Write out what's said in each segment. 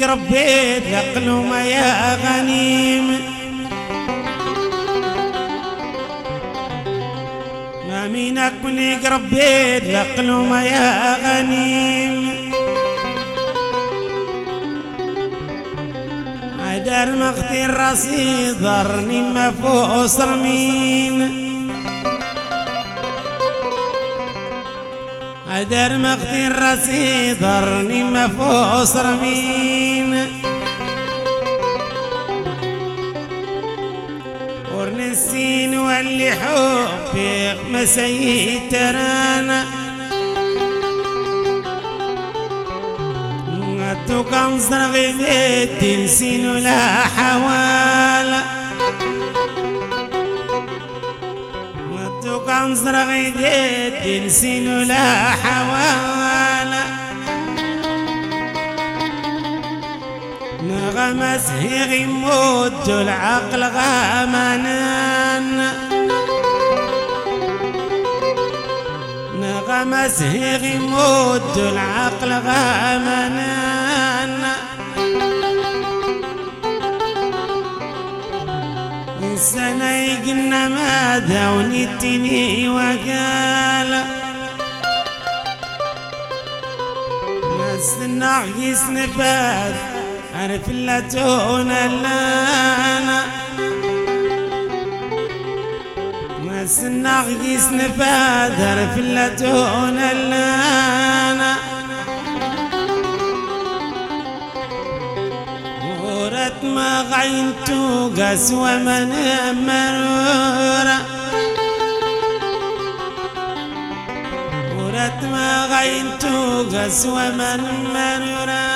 يقرب بيت لقلومة يا غنيم. أمين كن يقرب بيت لقلومة يا غنيم. عدر مختي الرصيد ضرني ما فوق رمين. عدر مختي الرصيد ضرني ما فوق رمين ورنسين واللي حبك مسيت ترانا كم صرغي بيت نسين ولا حوالا كم صرغي بيت نسين ولا حوالا. نغمس هي غموت العقل غامنان نغمس هي غموت العقل غامنان ماذا ونتني وقال النعيس نفاذ عرف لا تون لانا ناس النعيس نفاذ عرف لا تون لانا ورت ما غينتو قسوة من مرورة. ما غينتو قسوة من مرورة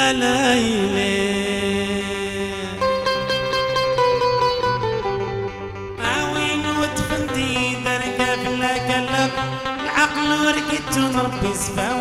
لا لا إلي عوين وتفندي درجة بلا قلب العقل ورقت ونربي سفا